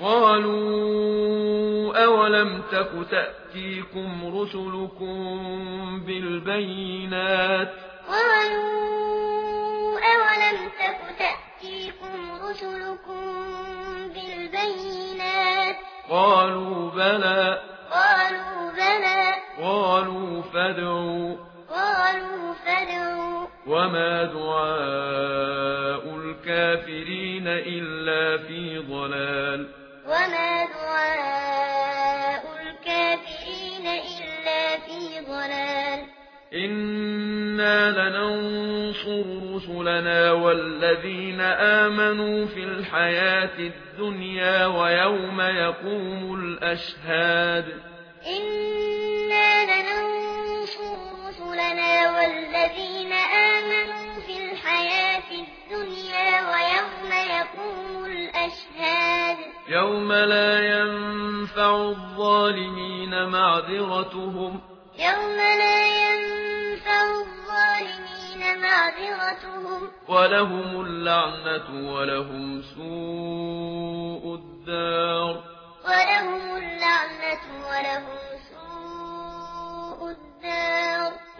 قالوا أولم تك تأتيكم رسلكم بالبينات قالوا أولم تك تأتيكم رسلكم بالبينات قالوا بلى قالوا بلى قالوا فادعوا قالوا فادعوا وما دعاء الكافرين إلا في ضلال وما دعاء الكافرين إلا في ضلال إنا لننصر رسلنا والذين آمنوا في الحياة الدنيا ويوم يقوم الأشهاد إنا يوم لا ينفع الظالمين معذرتهم يوم لا ينفع الظالمين معذرتهم ولهم اللعنة ولهم سوء الدين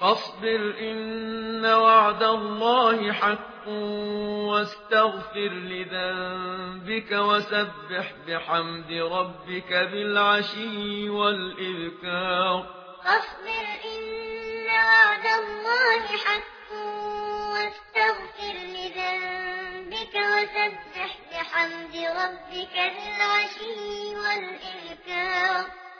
فاصبر إن وعد الله حق واستغفر لذنبك وسبح بحمد ربك بالعشي والإذكار فاصبر إن وعد الله حق واستغفر لذنبك وسبح بحمد ربك بالعشي والإذكار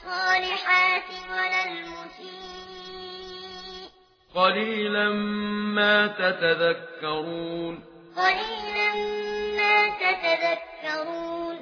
الصالحات ولا المسيء. قليلا ما تتذكرون. قليلا ما تتذكرون.